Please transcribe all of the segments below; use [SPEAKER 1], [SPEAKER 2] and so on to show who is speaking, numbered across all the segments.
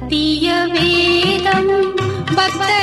[SPEAKER 1] सत्यवेदं भक्त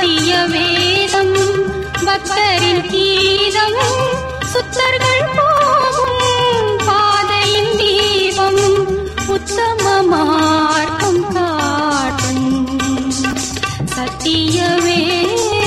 [SPEAKER 1] செய்ய வேதம் பக்தரின் கீதம் சுத்தர்கள் போகும் பாதையின் தீபம் உத்தம மார்க்கம் காட்டும். சத்திய வேதம்